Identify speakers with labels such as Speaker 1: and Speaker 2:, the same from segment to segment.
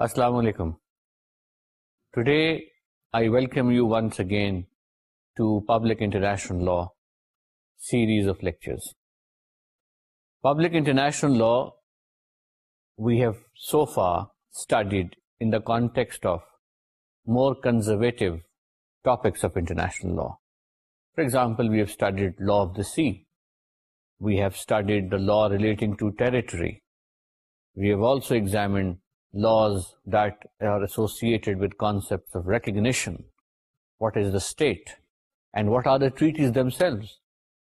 Speaker 1: Assalamu alaikum. Today I welcome you once again to Public International Law series of lectures. Public International Law we have so far studied in the context of more conservative topics of international law. For example, we have studied law of the sea. We have studied the law relating to territory. We have also examined laws that are associated with concepts of recognition, what is the state, and what are the treaties themselves,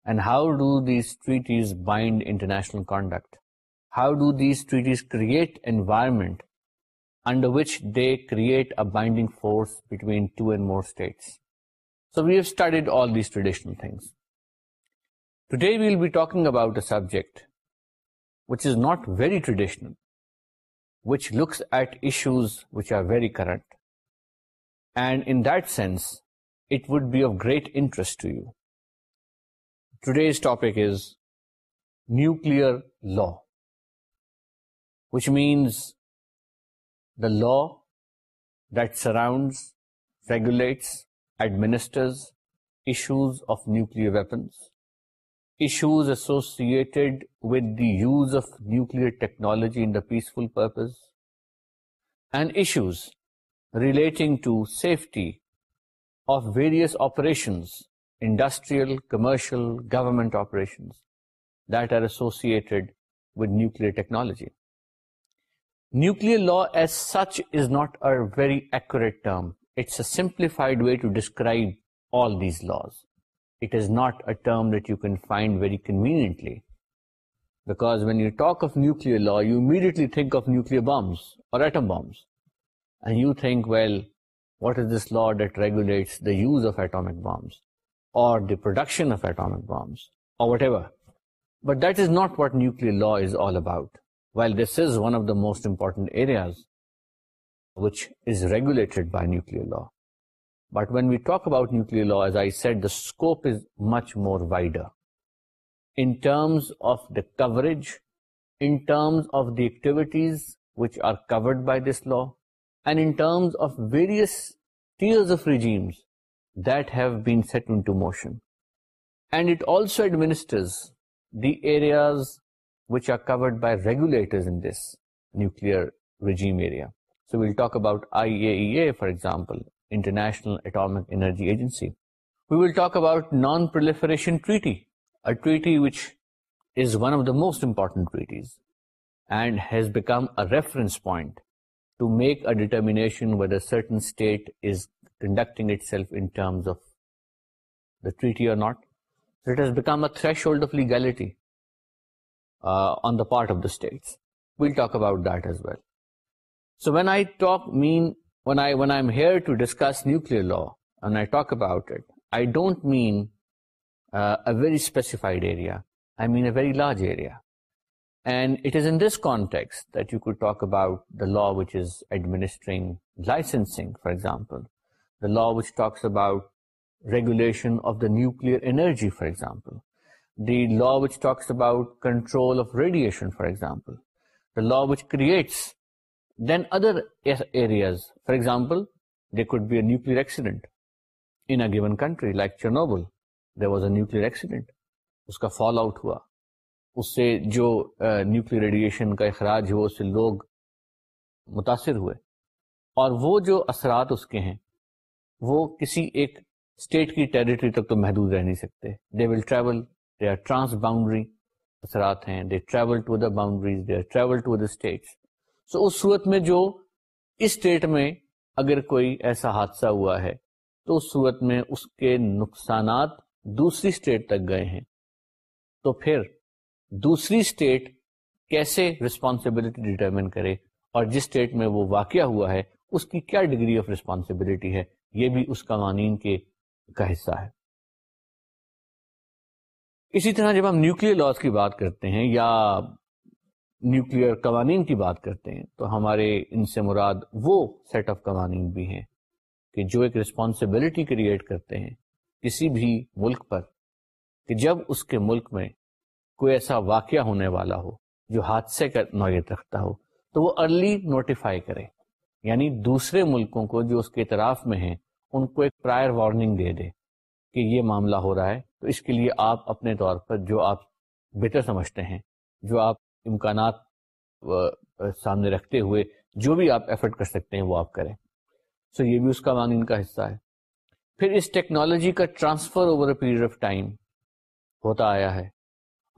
Speaker 1: and how do these treaties bind international conduct? How do these treaties create environment under which they create a binding force between two and more states? So we have studied all these traditional things. Today we will be talking about a subject which is not very traditional, which looks at issues which are very current. And in that sense, it would be of great interest to you. Today's topic is nuclear law, which means the law that surrounds, regulates, administers issues of nuclear weapons issues associated with the use of nuclear technology in the peaceful purpose, and issues relating to safety of various operations, industrial, commercial, government operations that are associated with nuclear technology. Nuclear law as such is not a very accurate term. It's a simplified way to describe all these laws it is not a term that you can find very conveniently. Because when you talk of nuclear law, you immediately think of nuclear bombs or atom bombs. And you think, well, what is this law that regulates the use of atomic bombs or the production of atomic bombs or whatever? But that is not what nuclear law is all about. While this is one of the most important areas which is regulated by nuclear law, but when we talk about nuclear law set the scope is much more wider activities by this law of various regimes which are covered by regulator for example International Atomic Energy Agency. We will talk about Non-Proliferation Treaty, a treaty which is one of the most important treaties and has become a reference point to make a determination whether a certain state is conducting itself in terms of the treaty or not. So it has become a threshold of legality uh, on the part of the states. We'll talk about that as well. So when I talk mean when I'm here to discuss nuclear law and I talk about it, I don't mean uh, a very specified area. I mean a very large area. And it is in this context that you could talk about the law which is administering licensing, for example, the law which talks about regulation of the nuclear energy, for example, the law which talks about control of radiation, for example, the law which creates then other areas for example they could be a nuclear accident in a country like Chernobyl there was a nuclear accident اس کا fall out ہوا اس سے جو nuclear radiation کا اخراج ہوا اس سے لوگ متاثر ہوئے اور وہ جو اثرات اس کے ہیں وہ کسی ایک اسٹیٹ کی ٹریٹری تک تو محدود رہ نہیں سکتے they will travel they are trans boundary ہیں they they travel travel to to boundaries are so اس صورت میں جو اس اسٹیٹ میں اگر کوئی ایسا حادثہ ہوا ہے تو اس صورت میں اس کے نقصانات دوسری اسٹیٹ تک گئے ہیں تو پھر دوسری اسٹیٹ کیسے رسپانسبلٹی ڈیٹرمن کرے اور جس اسٹیٹ میں وہ واقعہ ہوا ہے اس کی کیا ڈگری آف رسپانسبلٹی ہے یہ بھی اس قوانین کے کا حصہ ہے اسی طرح جب ہم نیوکلیر لاس کی بات کرتے ہیں یا نیوکلیر قوانین کی بات کرتے ہیں تو ہمارے ان سے مراد وہ سیٹ آف قوانین بھی ہیں کہ جو ایک رسپانسبلٹی کریٹ کرتے ہیں کسی بھی ملک پر کہ جب اس کے ملک میں کوئی ایسا واقعہ ہونے والا ہو جو حادثے کا نوعیت رکھتا ہو تو وہ ارلی نوٹیفائی کرے یعنی دوسرے ملکوں کو جو اس کے اطراف میں ہیں ان کو ایک پرائر وارننگ دے دے کہ یہ معاملہ ہو رہا ہے تو اس کے لیے آپ اپنے طور پر جو آپ بہتر سمجھتے ہیں جو آپ امکانات سامنے رکھتے ہوئے جو بھی آپ ایفرٹ کر سکتے ہیں وہ آپ کریں سو so یہ بھی اس کا ان کا حصہ ہے پھر اس ٹیکنالوجی کا transfer over a period of time ہوتا آیا ہے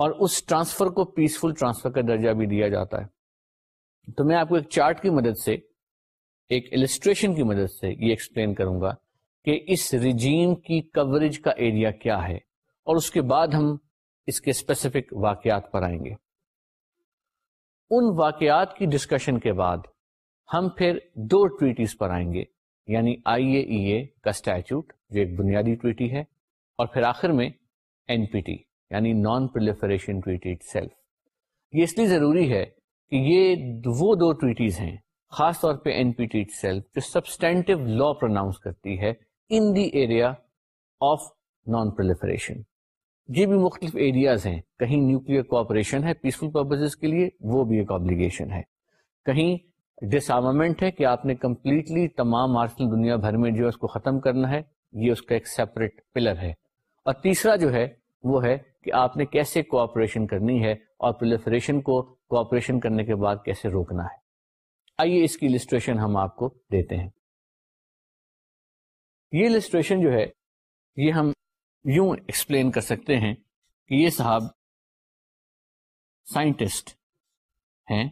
Speaker 1: اور اس ٹرانسفر کو پیسفل ٹرانسفر کا درجہ بھی دیا جاتا ہے تو میں آپ کو ایک چارٹ کی مدد سے ایک السٹریشن کی مدد سے یہ ایکسپلین کروں گا کہ اس رجین کی کوریج کا ایریا کیا ہے اور اس کے بعد ہم اس کے اسپیسیفک واقعات پر آئیں گے ان واقعات کی ڈسکشن کے بعد ہم پھر دو ٹویٹیز پر آئیں گے یعنی آئی اے ای اے کا اسٹیچوٹ جو ایک بنیادی ٹویٹی ہے اور پھر آخر میں این پی ٹی یعنی نان پرلیفریشن ٹویٹی سیلف یہ اس لیے ضروری ہے کہ یہ وہ دو ٹویٹیز ہیں خاص طور پہ این پی ٹی سیلف جو سبسٹینٹو لا پروناؤنس کرتی ہے in the area of non proliferation یہ بھی مختلف ایریاز ہیں کہیں نیوکل کوآپریشن ہے پیسفل پرپزز کے لیے وہ بھی ایک آبلیگیشن ہے کہیں ڈسامٹ ہے کہ آپ نے کمپلیٹلی تمام آرسنل دنیا بھر میں جو ہے اس کو ختم کرنا ہے یہ اس کا ایک سیپریٹ پلر ہے اور تیسرا جو ہے وہ ہے کہ آپ نے کیسے کوآپریشن کرنی ہے اور پلیفریشن کو کوآپریشن کرنے کے بعد کیسے روکنا ہے آئیے اس کی لسٹریشن ہم آپ کو دیتے ہیں یہ لسٹریشن جو ہے یہ ہم یوں ایکسپلین کر سکتے ہیں کہ یہ صاحب سائنٹسٹ ہیں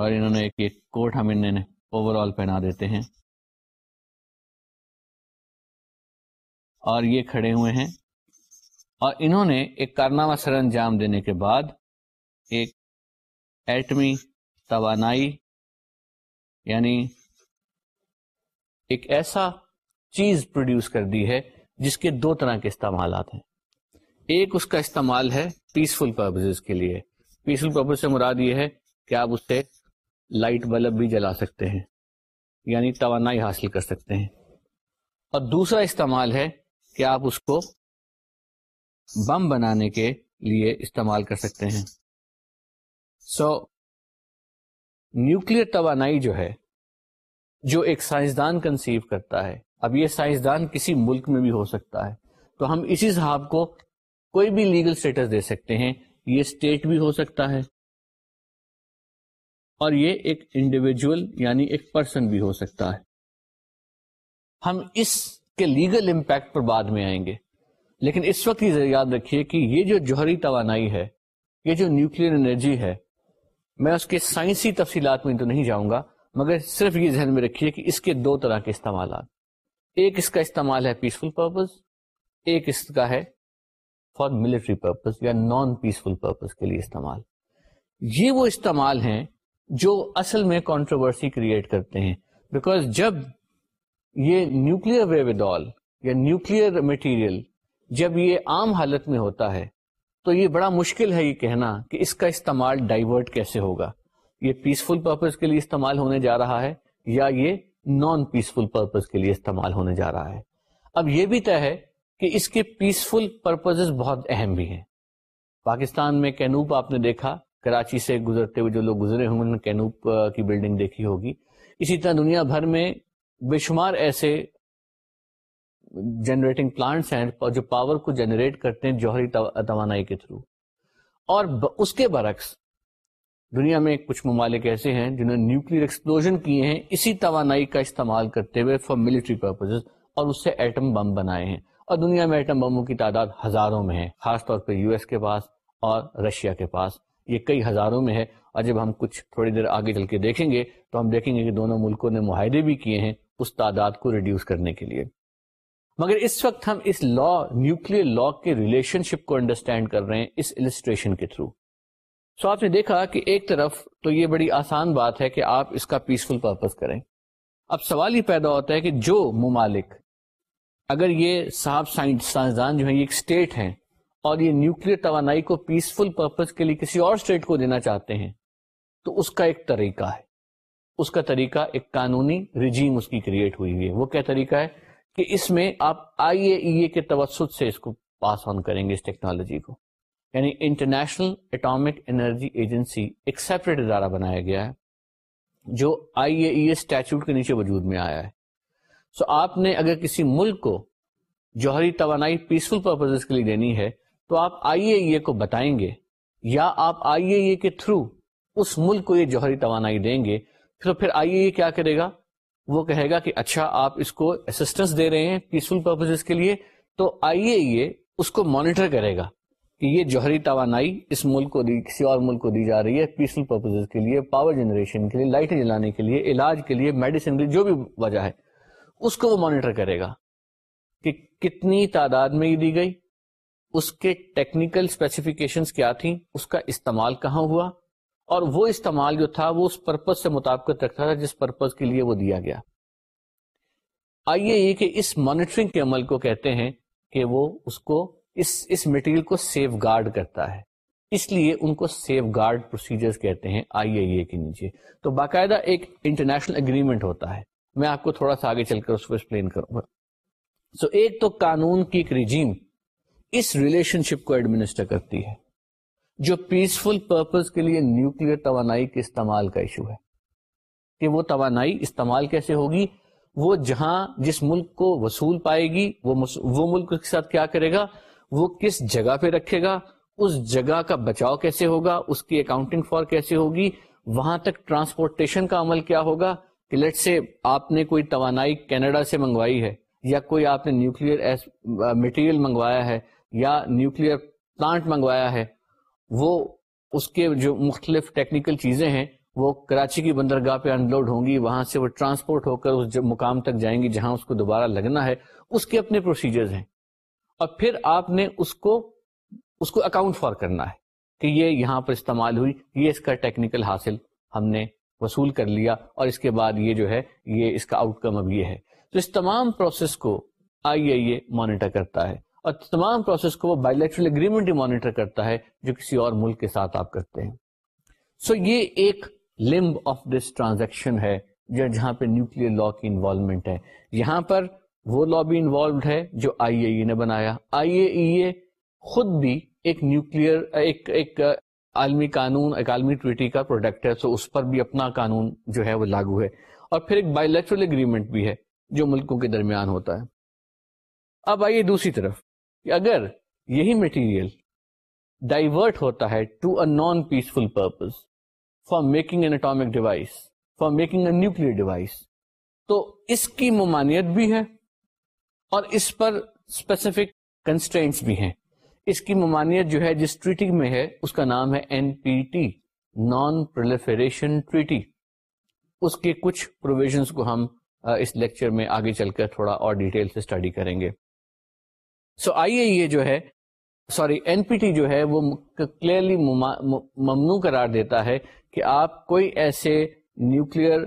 Speaker 1: اور انہوں نے ایک ایک کوٹ ہم اوور آل پہنا دیتے ہیں اور یہ کھڑے ہوئے ہیں اور انہوں نے ایک کارنامہ سر انجام دینے کے بعد ایک ایٹمی توانائی یعنی ایک ایسا چیز پروڈیوس کر دی ہے جس کے دو طرح کے استعمالات ہیں ایک اس کا استعمال ہے پیسفل پرپزز کے لیے پیسفل پرپز سے مراد یہ ہے کہ آپ اس سے لائٹ بلب بھی جلا سکتے ہیں یعنی توانائی حاصل کر سکتے ہیں اور دوسرا استعمال ہے کہ آپ اس کو بم بنانے کے لیے استعمال کر سکتے ہیں سو نیوکلیر توانائی جو ہے جو ایک سائنسدان کنسیو کرتا ہے اب یہ سائنسدان کسی ملک میں بھی ہو سکتا ہے تو ہم اسی صاحب کو کوئی بھی لیگل اسٹیٹس دے سکتے ہیں یہ اسٹیٹ بھی ہو سکتا ہے اور یہ ایک انڈیویجل یعنی ایک پرسن بھی ہو سکتا ہے ہم اس کے لیگل امپیکٹ پر بعد میں آئیں گے لیکن اس وقت یہ یاد رکھیے کہ یہ جو جوہری توانائی ہے یہ جو نیوکلیر انرجی ہے میں اس کے سائنسی تفصیلات میں تو نہیں جاؤں گا مگر صرف یہ ذہن میں رکھیے کہ اس کے دو طرح کے استعمالات ایک اس کا استعمال ہے پیسفل پرپز ایک اس کا ہے فار ملٹری پرپز یا نان پیسفل پرپز کے لیے استعمال یہ وہ استعمال ہیں جو اصل میں کانٹروورسی کریٹ کرتے ہیں بیکاز جب یہ نیوکلیر ویویڈال یا نیوکلیر مٹیریل جب یہ عام حالت میں ہوتا ہے تو یہ بڑا مشکل ہے یہ کہنا کہ اس کا استعمال ڈائیورٹ کیسے ہوگا یہ پیسفل پرپز کے لیے استعمال ہونے جا رہا ہے یا یہ نان پیسفل پرپز کے لیے استعمال ہونے جا رہا ہے اب یہ بھی طے ہے کہ اس کے پیسفل پرپز بہت اہم بھی ہیں پاکستان میں کینوپ آپ نے دیکھا کراچی سے گزرتے ہوئے جو لوگ گزرے ہوں نے کینوپ کی بلڈنگ دیکھی ہوگی اسی طرح دنیا بھر میں بے شمار ایسے جنریٹنگ پلانٹس ہیں جو پاور کو جنریٹ کرتے ہیں جوہری توانائی کے تھرو اور اس کے برعکس دنیا میں کچھ ممالک ایسے ہیں جنہوں نے نیوکلیر ایکسپلوژن کیے ہیں اسی توانائی کا استعمال کرتے ہوئے فار ملٹری پرپزز اور اس سے ایٹم بم بنائے ہیں اور دنیا میں ایٹم بموں کی تعداد ہزاروں میں ہے خاص طور پہ یو ایس کے پاس اور رشیا کے پاس یہ کئی ہزاروں میں ہے اور جب ہم کچھ تھوڑی دیر آگے چل کے دیکھیں گے تو ہم دیکھیں گے کہ دونوں ملکوں نے معاہدے بھی کیے ہیں اس تعداد کو ریڈیوس کرنے کے لیے مگر اس وقت ہم اس لا نیوکلیر لا کے ریلیشن شپ کو انڈرسٹینڈ کر رہے ہیں اس السٹریشن کے تھرو سو آپ نے دیکھا کہ ایک طرف تو یہ بڑی آسان بات ہے کہ آپ اس کا پیسفل پرپز کریں اب سوال یہ پیدا ہوتا ہے کہ جو ممالک اگر یہ صاحب سائنسدان جو ہیں یہ ایک اسٹیٹ ہیں اور یہ نیوکلیر توانائی کو پیسفل پرپز کے لیے کسی اور اسٹیٹ کو دینا چاہتے ہیں تو اس کا ایک طریقہ ہے اس کا طریقہ ایک قانونی رجیم اس کی کریٹ ہوئی ہے وہ کیا طریقہ ہے کہ اس میں آپ آئی اے ای اے کے توسط سے اس کو پاس آن کریں گے اس ٹیکنالوجی کو یعنی انٹرنیشنل اٹامک انرجی ایجنسی ایک سیپریٹ ادارہ بنایا گیا ہے جو آئی اے اسٹیچوٹ کے نیچے وجود میں آیا ہے سو so, آپ نے اگر کسی ملک کو جوہری توانائی پیسفل پرپز کے لیے دینی ہے تو آپ آئی اے کو بتائیں گے یا آپ آئی اے کے تھرو اس ملک کو یہ جوہری توانائی دیں گے تو پھر آئی اے کیا کرے گا وہ کہے گا کہ اچھا آپ اس کو اسسٹنس دے رہے ہیں پیسفل پرپز کے لیے تو آئی اے اس کو مانیٹر کرے گا کہ یہ جوہری توانائی اس ملک کو دی کسی اور ملک کو دی جا رہی ہے پیسفل پرپز کے لیے پاور جنریشن کے لیے لائٹیں جلانے کے لیے علاج کے لیے میڈیسن کے لیے جو بھی وجہ ہے اس کو وہ مانیٹر کرے گا کہ کتنی تعداد میں یہ دی گئی اس کے ٹیکنیکل اسپیسیفکیشن کیا تھیں اس کا استعمال کہاں ہوا اور وہ استعمال جو تھا وہ اس پرپز سے مطابقت رکھتا تھا جس پرپز کے لیے وہ دیا گیا آئیے یہ کہ اس مانیٹرنگ کے عمل کو کہتے ہیں کہ وہ اس کو اس میٹیریل کو سیف گارڈ کرتا ہے اس لیے ان کو سیف گارڈ پروسیجر کہتے ہیں آئی آئی اے کے نیچے تو باقاعدہ ایک انٹرنیشنل اگریمنٹ ہوتا ہے میں آپ کو ایڈمنسٹر کرتی ہے جو پیسفل پرپز کے لیے نیوکل توانائی کے استعمال کا ایشو ہے کہ وہ توانائی استعمال کیسے ہوگی وہ جہاں جس ملک کو وصول پائے گی وہ ملک کے ساتھ کیا کرے گا وہ کس جگہ پہ رکھے گا اس جگہ کا بچاؤ کیسے ہوگا اس کی اکاؤنٹنگ فار کیسے ہوگی وہاں تک ٹرانسپورٹیشن کا عمل کیا ہوگا کہ سے آپ نے کوئی توانائی کینیڈا سے منگوائی ہے یا کوئی آپ نے نیوکل مٹیریل منگوایا ہے یا نیوکلیر پلانٹ منگوایا ہے وہ اس کے جو مختلف ٹیکنیکل چیزیں ہیں وہ کراچی کی بندرگاہ پہ ان لوڈ ہوں گی وہاں سے وہ ٹرانسپورٹ ہو کر اس مقام تک جائیں گی جہاں اس کو دوبارہ لگنا ہے اس کے اپنے پروسیجرز ہیں اور پھر آپ نے اس کو اس کو اکاؤنٹ فار کرنا ہے کہ یہ یہاں پر استعمال ہوئی یہ اس کا ٹیکنیکل حاصل ہم نے وصول کر لیا اور اس کے بعد یہ جو ہے یہ اس کا آؤٹ کم اب یہ ہے تو اس تمام پروسیس کو آئی آئی اے مانیٹر کرتا ہے اور تمام پروسیس کو وہ بائیولچل اگریمنٹ ہی مانیٹر کرتا ہے جو کسی اور ملک کے ساتھ آپ کرتے ہیں سو so یہ ایک لمب آف دس ٹرانزیکشن ہے جہاں پہ نیوکلیر لا کی انوالومنٹ ہے یہاں پر وہ لا بھی انوالوڈ ہے جو آئی اے e نے بنایا آئی اے ای خود بھی ایک نیوکل ایک ایک عالمی قانون ایک عالمی ٹویٹی کا پروڈکٹ ہے سو اس پر بھی اپنا قانون جو ہے وہ لاگو ہے اور پھر ایک لیکچرل اگریمنٹ بھی ہے جو ملکوں کے درمیان ہوتا ہے اب آئیے دوسری طرف اگر یہی مٹیریل ڈائیورٹ ہوتا ہے to a non peaceful purpose for making an atomic device for making a nuclear device تو اس کی ممانعت بھی ہے اور اس پر اسپیسیفک کنسٹینٹس بھی ہیں اس کی ممانعت جو ہے جس ٹریٹی میں ہے اس کا نام ہے N P T non proliferation treaty اس کے کچھ پروویژنس کو ہم اس لیکچر میں آگے چل کر تھوڑا اور ڈیٹیل سے اسٹڈی کریں گے سو آئیے یہ جو ہے سوری این پی ٹی جو ہے وہ کلیئرلی ممنوع قرار دیتا ہے کہ آپ کوئی ایسے نیوکلیئر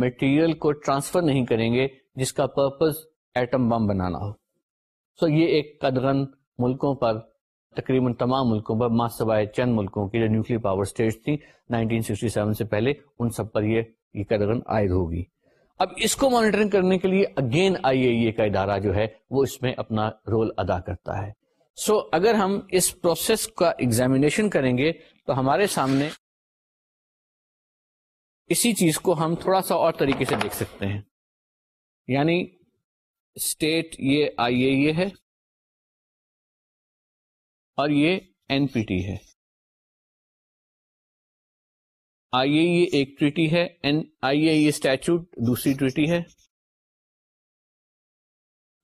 Speaker 1: مٹیریل کو ٹرانسفر نہیں کریں گے جس کا پرپز ایٹم بم بنانا ہو سو so یہ ایک قدغن ملکوں پر تقریباً تمام ملکوں ملکوں پر پر ماں سوائے چند کی جو پاور تھی سے پہلے ان سب یہ قدغن عائد ہوگی اب اس کو مانیٹرنگ کرنے کے لیے اگین آئی اے کا ادارہ جو ہے وہ اس میں اپنا رول ادا کرتا ہے سو so, اگر ہم اس پروسیس کا ایگزامینیشن کریں گے تو ہمارے سامنے اسی چیز کو ہم تھوڑا سا اور طریقے سے دیکھ سکتے ہیں یعنی اسٹیٹ یہ آئی اے ہے اور یہ این پی ٹی ہے آئی اے ایک ٹریٹی ہے این آئی اے اسٹیچوٹ دوسری ٹریٹی ہے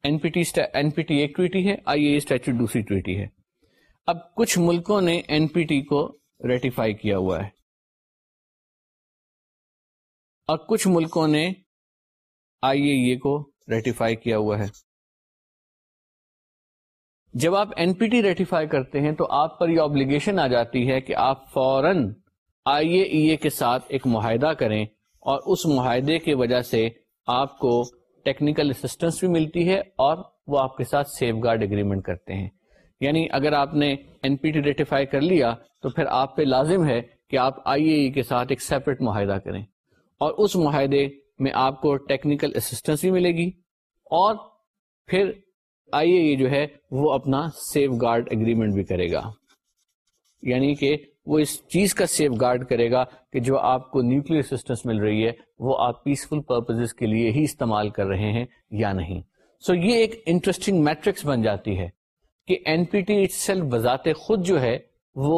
Speaker 1: N N P P T T ایک ٹویٹی ہے آئی اے اسٹیچو دوسری ٹویٹی ہے اب کچھ ملکوں نے این پی ٹی کو ریٹیفائی کیا ہوا ہے اور کچھ ملکوں نے آئی اے کو ریٹیفائی کیا ہوا ہے جب آپ این پی ٹی ریٹیفائی کرتے ہیں تو آپ پر یہ آبلیگیشن آ جاتی ہے کہ آپ فوراً آئی اے ای اے کے ساتھ ایک معاہدہ کریں اور اس معاہدے کی وجہ سے آپ کو ٹیکنیکل اسسٹینس بھی ملتی ہے اور وہ آپ کے ساتھ سیف گارڈ اگریمنٹ کرتے ہیں یعنی اگر آپ نے این پی ٹی ریٹیفائی کر لیا تو پھر آپ پہ لازم ہے کہ آپ آئی اے ای کے ساتھ ایک سیپریٹ معاہدہ کریں اور اس معاہدے میں آپ کو ٹیکنیکل اسٹینس بھی ملے گی اور پھر آئیے یہ جو ہے وہ اپنا سیف گارڈ اگریمنٹ بھی کرے گا یعنی کہ وہ اس چیز کا سیف گارڈ کرے گا کہ جو آپ کو نیوکل اسٹینس مل رہی ہے وہ آپ پیسفل پرپز کے لیے ہی استعمال کر رہے ہیں یا نہیں سو یہ ایک انٹرسٹنگ میٹرکس بن جاتی ہے کہ N P T itself بذات خود جو ہے وہ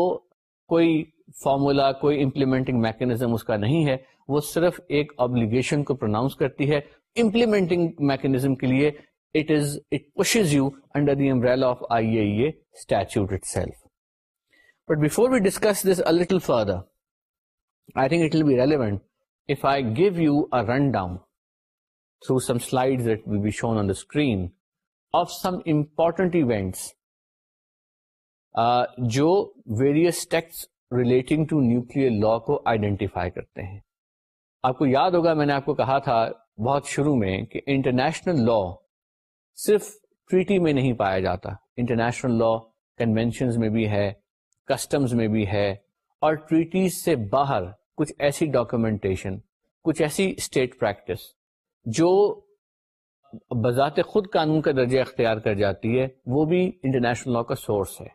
Speaker 1: کوئی فارمولا کوئی امپلیمنٹنگ میکینزم اس کا نہیں ہے صرف ایک آبلیگیشن کو پرناؤنس کرتی ہے امپلیمینٹنگ میکنیزم کے لیے but before we discuss through some slides shown on the screen of some important events جو various relating to nuclear law کو آئیڈینٹیفائی کرتے ہیں آپ کو یاد ہوگا میں نے آپ کو کہا تھا بہت شروع میں کہ انٹرنیشنل لا صرف ٹریٹی میں نہیں پایا جاتا انٹرنیشنل لا کنونشنز میں بھی ہے کسٹمز میں بھی ہے اور ٹریٹی سے باہر کچھ ایسی ڈاکومنٹیشن کچھ ایسی اسٹیٹ پریکٹس جو بذات خود قانون کا درجہ اختیار کر جاتی ہے وہ بھی انٹرنیشنل لا کا سورس ہے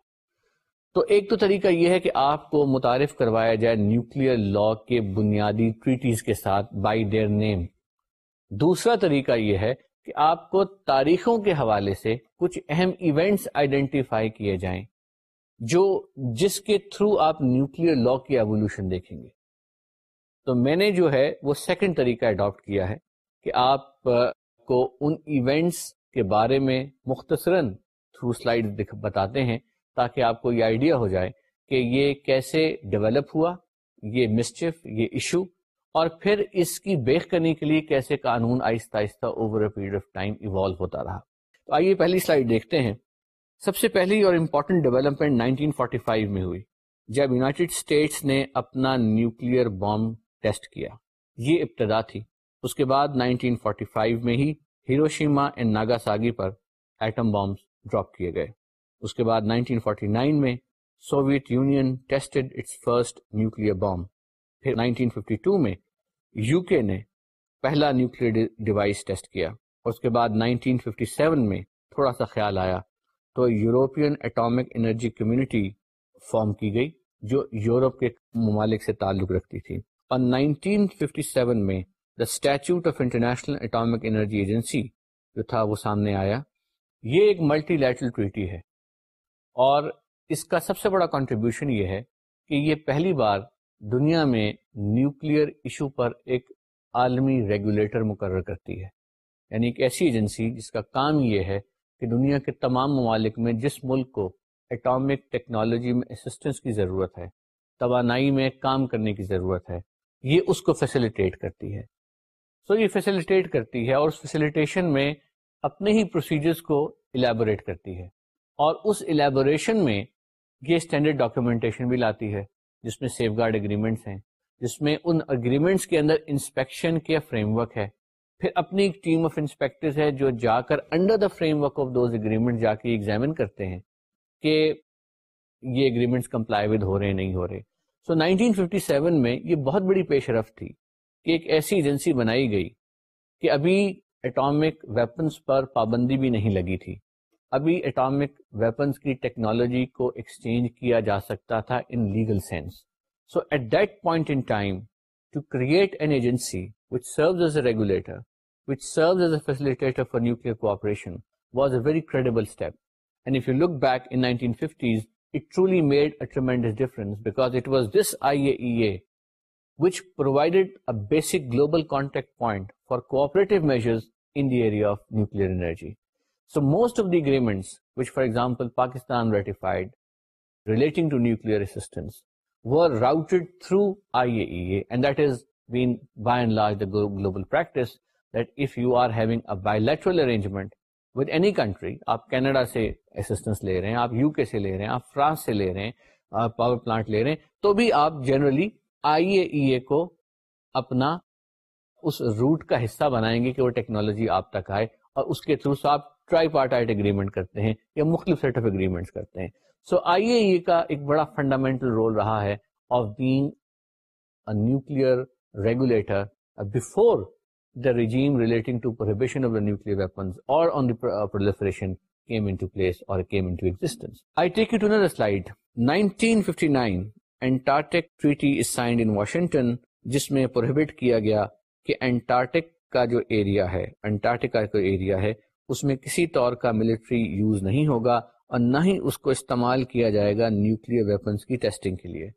Speaker 1: تو ایک تو طریقہ یہ ہے کہ آپ کو متعارف کروایا جائے نیوکلیر لا کے بنیادی ٹریٹیز کے ساتھ بائی ڈیئر نیم دوسرا طریقہ یہ ہے کہ آپ کو تاریخوں کے حوالے سے کچھ اہم ایونٹس آئیڈینٹیفائی کیے جائیں جو جس کے تھرو آپ نیوکلیر لا کی ایولیوشن دیکھیں گے تو میں نے جو ہے وہ سیکنڈ طریقہ اڈاپٹ کیا ہے کہ آپ کو ان ایونٹس کے بارے میں مختصراً تھرو سلائڈ بتاتے ہیں تاکہ آپ کو یہ آئیڈیا ہو جائے کہ یہ کیسے ڈیولپ ہوا یہ مسچف یہ ایشو اور پھر اس کی بیک کرنے کے لیے کیسے قانون آہستہ آہستہ over a period of time evolve ہوتا رہا تو آئیے پہلی سلائیڈ دیکھتے ہیں سب سے پہلی اور امپورٹنٹ ڈیولپمنٹ 1945 میں ہوئی جب یونیٹیڈ اسٹیٹس نے اپنا نیوکلیر بام ٹیسٹ کیا یہ ابتدا تھی اس کے بعد 1945 میں ہی ہیروشیما اینڈ ساگی پر ایٹم بامز ڈراپ کیے گئے اس کے بعد 1949 میں Soviet Union tested its first nuclear bomb پھر 1952 میں یو کے نے پہلا نیوکلیر ڈیوائس ٹیسٹ کیا اس کے بعد 1957 میں تھوڑا سا خیال آیا تو European Atomic Energy Community form کی گئی جو یورپ کے ممالک سے تعلق رکھتی تھی اور 1957 میں the statute of International Atomic Energy Agency جو تھا وہ سامنے آیا یہ ایک ملٹی لیٹرل ٹریٹی ہے اور اس کا سب سے بڑا کنٹریبیوشن یہ ہے کہ یہ پہلی بار دنیا میں نیوکلیئر ایشو پر ایک عالمی ریگولیٹر مقرر کرتی ہے یعنی ایک ایسی ایجنسی جس کا کام یہ ہے کہ دنیا کے تمام ممالک میں جس ملک کو اٹامک ٹیکنالوجی میں اسسٹنس کی ضرورت ہے توانائی میں کام کرنے کی ضرورت ہے یہ اس کو فیسیلیٹیٹ کرتی ہے سو یہ فیسیلیٹیٹ کرتی ہے اور اس فیسیلیٹیشن میں اپنے ہی پروسیجرز کو الیبوریٹ کرتی ہے اور اس الیبوریشن میں یہ اسٹینڈرڈ ڈاکیومینٹیشن بھی لاتی ہے جس میں سیف گارڈ اگریمنٹس ہیں جس میں ان اگریمنٹس کے اندر انسپیکشن کے فریم ورک ہے پھر اپنی ایک ٹیم آف انسپیکٹر ہے جو جا کر under the framework of those agreement جا کے ایگزامن کرتے ہیں کہ یہ اگریمنٹس کمپلائی ود ہو رہے نہیں ہو رہے سو نائنٹین ففٹی سیون میں یہ بہت بڑی پیش رفت تھی کہ ایک ایسی ایجنسی بنائی گئی کہ ابھی اٹامک ویپنس پر پابندی بھی نہیں لگی تھی ابھی اٹامک ویپنز کی ٹیکنالوجی کو ایکسچینج کیا جا سکتا تھا in legal sense so at that point in time to create an agency which serve as a regulator which serve as a facilitator for nuclear cooperation was a very credible step and if you look back in it truly made a tremendous difference because it was this IAEA e which provided a basic global contact point for cooperative measures in the area of nuclear energy. Most of the agreement which for example Pakistan ratified relating through global practice arrangement with any country آپ Canada سے stains لے رہے ہیں آپ you کے سے لے رہے ہیں آپ فرانس سے لے رہے ہیں آپ پاور پلانٹ لے رہے ہیں تو بھی آپ جنرلی آئی اے کو اپنا اس روٹ کا حصہ بنائیں گے کہ وہ ٹیکنالوجی آپ تک آئے اور اس کے تھرو سے آپ ٹرائی پارٹائٹ اگریمنٹ کرتے ہیں یا مختلف سیٹ آف اگریمنٹس کرتے ہیں سو آئی اے کا ایک بڑا فنڈامنٹل رول رہا ہے of being nuclear regulator before the regime relating to prohibition of the nuclear weapons اور on the proliferation came into place or came into existence. I take you to another slide. 1959, Antarctic Treaty is signed in Washington, جس میں prohibit کیا گیا کہ انٹارٹک کا جو area ہے Antarctica کا جو ایریا ہے اس میں کسی طور کا ملٹری یوز نہیں ہوگا اور نہ ہی اس کو استعمال کیا جائے گا نیوکلیر ویپنس کی ٹیسٹنگ کے لیے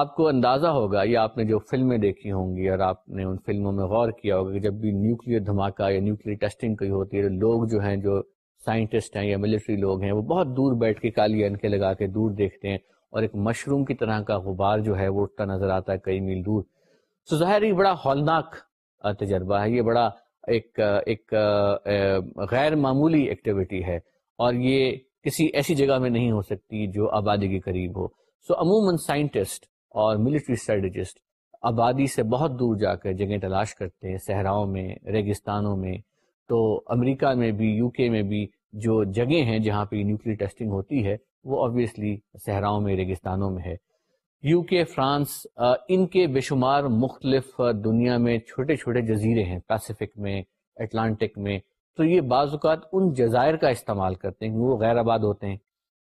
Speaker 1: آپ کو اندازہ ہوگا یا آپ نے جو فلمیں دیکھی ہوں گی اور آپ نے ان فلموں میں غور کیا ہوگا کہ جب بھی نیوکلیر دھماکہ یا نیوکلیر ٹیسٹنگ کی ہوتی ہے تو لوگ جو ہیں جو سائنٹسٹ ہیں یا ملٹری لوگ ہیں وہ بہت دور بیٹھ کے کالی کے لگا کے دور دیکھتے ہیں اور ایک مشروم کی طرح کا غبار جو ہے وہ اٹھتا نظر آتا ہے کئی میل دور سو ظاہر یہ بڑا ہولناک تجربہ ہے یہ بڑا ایک ایک غیر معمولی ایکٹیویٹی ہے اور یہ کسی ایسی جگہ میں نہیں ہو سکتی جو آبادی کے قریب ہو سو so, عموماً سائنٹسٹ اور ملٹری اسٹریٹجسٹ آبادی سے بہت دور جا کر جگہیں تلاش کرتے ہیں صحراؤں میں ریگستانوں میں تو امریکہ میں بھی یو کے میں بھی جو جگہیں ہیں جہاں پہ نیوکلیر ٹیسٹنگ ہوتی ہے وہ آبویسلی صحراؤں میں ریگستانوں میں ہے یو کے فرانس ان کے بے شمار مختلف دنیا میں چھوٹے چھوٹے جزیرے ہیں پیسیفک میں اٹلانٹک میں تو یہ بعض اوقات ان جزائر کا استعمال کرتے ہیں وہ غیر آباد ہوتے ہیں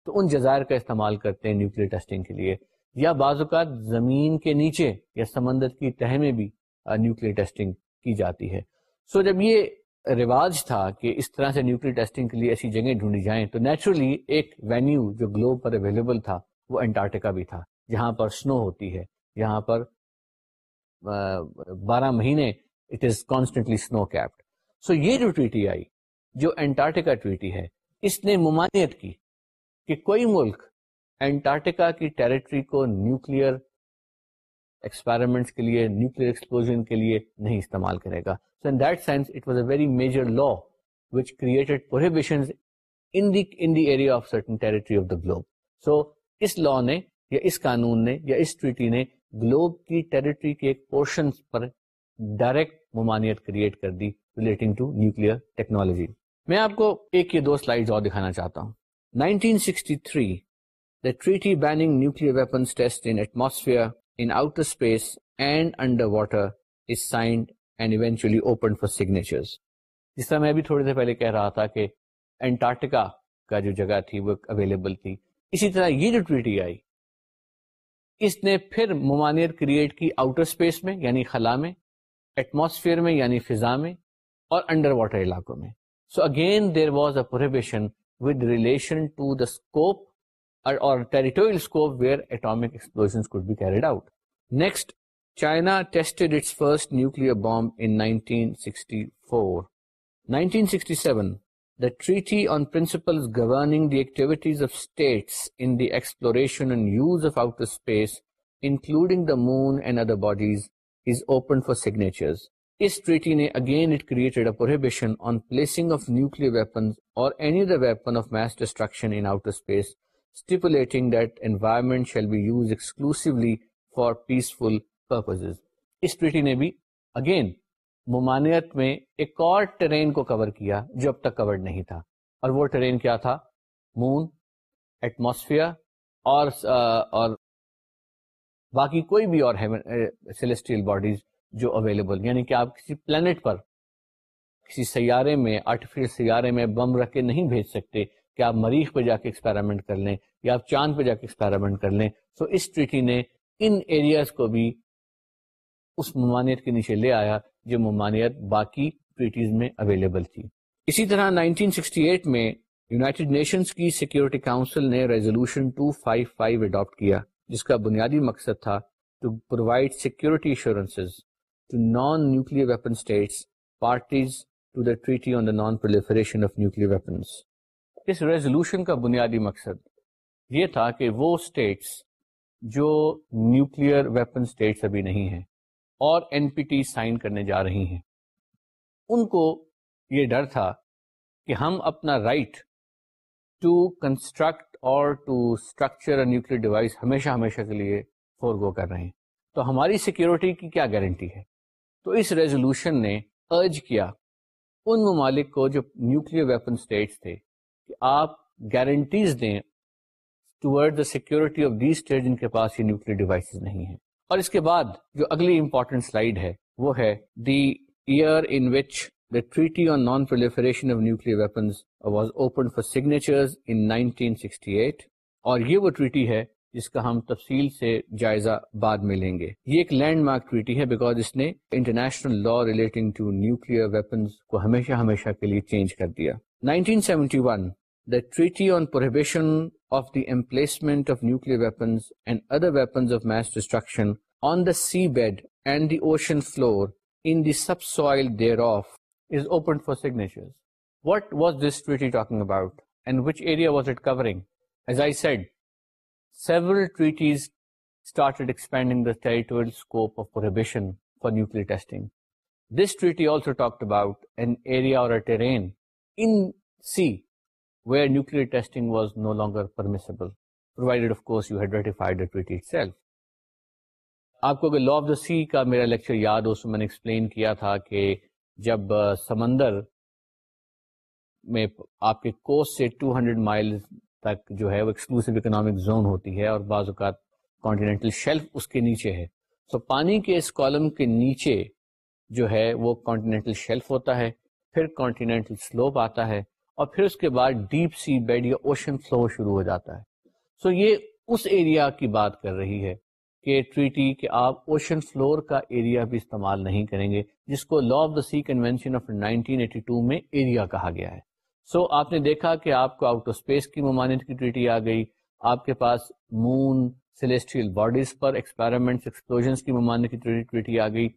Speaker 1: تو ان جزائر کا استعمال کرتے ہیں نیوکلیر ٹیسٹنگ کے لیے یا بعض اوقات زمین کے نیچے یا سمندر کی تہ میں بھی نیوکلیر ٹیسٹنگ کی جاتی ہے سو جب یہ رواج تھا کہ اس طرح سے نیوکلیر ٹیسٹنگ کے لیے ایسی جگہیں ڈھونڈی جائیں تو نیچرلی ایک وینیو جو گلوب پر اویلیبل تھا وہ انٹارکٹیکا بھی تھا جہاں پر سنو ہوتی ہے جہاں پر بارہ مہینے it is constantly snow capped so یہ جو ٹویٹی آئی جو انٹارکٹیکا ٹویٹی ہے اس نے ممانعت کی کہ کوئی ملک انٹارکٹیکا کی ٹریٹری کو نیوکلیر ایکسپیرمنٹ کے لیے نیوکل ایکسپلوژ کے لیے نہیں استعمال کرے گا so in that sense it was a very major law which created prohibition area of of certain the globe so us law نے یا اس قانون نے یا اس ٹریٹی نے گلوب کی ٹریٹری کے ایک پورشن پر ڈائریکٹ ممانعت کریٹ کر دی ریلیٹنگ ٹو نیوکلیر ٹیکنالوجی میں آپ کو ایک یہ دو سلائیڈ اور دکھانا چاہتا ہوں 1963 the treaty banning nuclear weapons test in atmosphere in outer space and underwater is signed and eventually opened for signatures جس طرح میں بھی تھوڑی دیر پہلے کہہ رہا تھا کہ انٹارکٹیکا کا جو جگہ تھی وہ اویلیبل تھی اسی طرح یہ جو ٹریٹی آئی اس نے پھر ممانعت کریٹ کی آؤٹر اسپیس میں یعنی خلا میں ایٹماسفیئر میں یعنی فضا میں اور انڈر واٹر علاقوں میں so again there was a prohibition with relation to the scope اور territorial scope where atomic explosion could be carried out next China tested its first nuclear bomb in 1964 1967 sixty treaty on principle governing moon and other bodies again it کروہشن for peaceful پر ممانعت میں ایک اور train کو کور کیا جو اب تک کورڈ نہیں تھا اور وہ ٹرین کیا تھا مون ایٹماسفیئر اور اور باقی کوئی بھی اور سیلسٹیل باڈیز جو اویلیبل یعنی کہ آپ کسی پلانٹ پر کسی سیارے میں آرٹیفیشل سیارے میں بم رکھ کے نہیں بھیج سکتے کہ آپ مریخ پہ جا کے ایکسپیرامنٹ کر لیں یا آپ چاند پہ جا کے ایکسپیرامنٹ کر لیں سو اس ٹریٹی نے ان ایریاز کو بھی اس ممانعت کے نیچے لے آیا جو ممانعت باقی ٹریٹیز میں اویلیبل تھی اسی طرح 1968 میں یونائٹڈ نیشنز کی سیکیورٹی کاؤنسل نے ریزولوشن 255 فائیو کیا جس کا بنیادی مقصد تھا to provide security assurances to non nuclear weapon states parties to the treaty on the non proliferation of nuclear weapons us resolution کا بنیادی مقصد یہ تھا کہ وہ اسٹیٹس جو نیوکلیر ویپن اسٹیٹس ابھی نہیں ہیں اور این پی ٹی سائن کرنے جا رہی ہیں ان کو یہ ڈر تھا کہ ہم اپنا رائٹ ٹو کنسٹرکٹ اور ٹو اسٹرکچر نیوکلیر ڈیوائس ہمیشہ ہمیشہ کے لیے فور گو کر رہے ہیں تو ہماری سیکیورٹی کی کیا گارنٹی ہے تو اس ریزولوشن نے ارج کیا ان ممالک کو جو نیوکلیر ویپن اسٹیٹس تھے کہ آپ گارنٹیز دیں toward the security of these state جن کے پاس یہ نیوکلیر ڈیوائسیز نہیں ہیں اور اس کے بعد جو اگلی امپورٹنٹ سلائیڈ ہے وہ ہے the year in which the treaty on non proliferation of nuclear weapons was open for signature اور یہ وہ ٹریٹی ہے جس کا ہم تفصیل سے جائزہ بعد میں لیں گے یہ ایک لینڈ مارک ٹریٹی ہے بیکاز اس نے international law relating to nuclear weapons کو ہمیشہ ہمیشہ کے لیے چینج کر دیا 1971 دا ٹریٹی آن پروہیبیشن فلوریچریا واز اٹرنگ سیوریٹور for nuclear talk about where nuclear testing was no longer permissible, provided of course you had ratified the treaty itself. آپ کو اگر لا آف دا سی کا میرا لیکچر یاد ہو اس میں نے ایکسپلین کیا تھا کہ جب سمندر میں آپ کے کوسٹ سے 200 ہنڈریڈ مائل تک جو ہے وہ ایکسکلوسو اکنامک زون ہوتی ہے اور بعض اوقات کانٹیننٹل شیلف اس کے نیچے ہے سو so, پانی کے اس کالم کے نیچے جو ہے وہ کانٹینینٹل شیلف ہوتا ہے پھر کانٹینینٹل سلوپ آتا ہے اور پھر اس کے بعد ڈیپ سی بیڈ یا اوشن فلو شروع ہو جاتا ہے سو یہ اس ایریا کی بات کر رہی ہے کہ ٹریٹی کہ آپ اوشن فلور کا ایریا بھی استعمال نہیں کریں گے جس کو law of the sea of میں ایریا کہا گیا ہے سو so آپ نے دیکھا کہ آپ کو آؤٹ آف اسپیس کی ممانعت کی ٹریٹی آ گئی آپ کے پاس مون سیلیسٹریل باڈیز پر ایکسپیرمنٹ کی ممانعت کی ٹریٹی آ گئی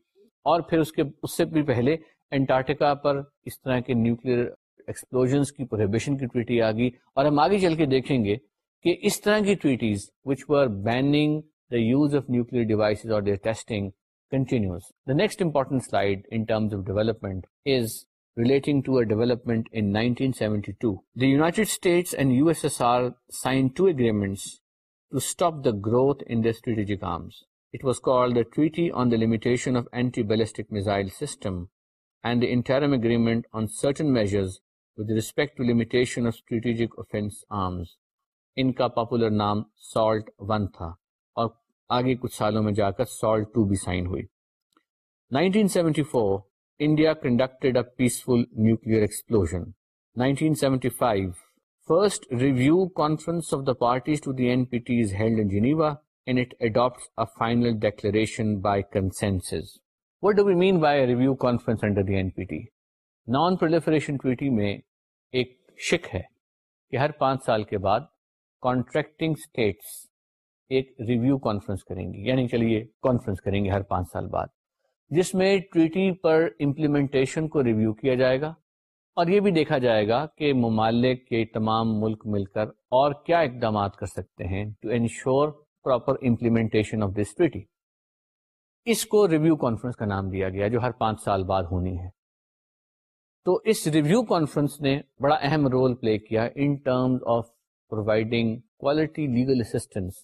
Speaker 1: اور پھر اس کے اس سے بھی پہلے انٹارکٹیکا پر اس طرح کے نیوکلیر ایکسپلوژنس کی پروہیبیشن کی ٹویٹی آ گئی اور ہم آگے چل کے دیکھیں گے کہ اس طرح کی treaties which were banning the use of nuclear devices اور their testing continues the next important slide in terms of development is relating to a development in 1972. The United States and USSR signed two agreements to stop the growth in their strategic arms. It was called the Treaty on the Limitation of Anti-Ballistic Missile System and the Interim Agreement on Certain Measures ان کا popular نام salt one تھا اور آگے کچھ سالوں میں جا کر سالٹ ٹو بھی سائن ہوئی انڈیا پیسفل وائنوژ first ریویوٹن first review the non proliferation ٹویٹی میں ایک شک ہے کہ ہر پانچ سال کے بعد کانٹریکٹنگ اسٹیٹس ایک ریویو کانفرنس کریں گی یعنی چلیے کانفرنس کریں گے ہر پانچ سال بعد جس میں ٹویٹی پر امپلیمنٹیشن کو ریویو کیا جائے گا اور یہ بھی دیکھا جائے گا کہ ممالک کے تمام ملک مل کر اور کیا اقدامات کر سکتے ہیں to ensure proper implementation of this ٹویٹی اس کو ریویو کانفرنس کا نام دیا گیا جو ہر پانچ سال بعد ہونی ہے تو اس ریویو کانفرنس نے بڑا اہم رول پلے کیا in terms of providing quality legal assistance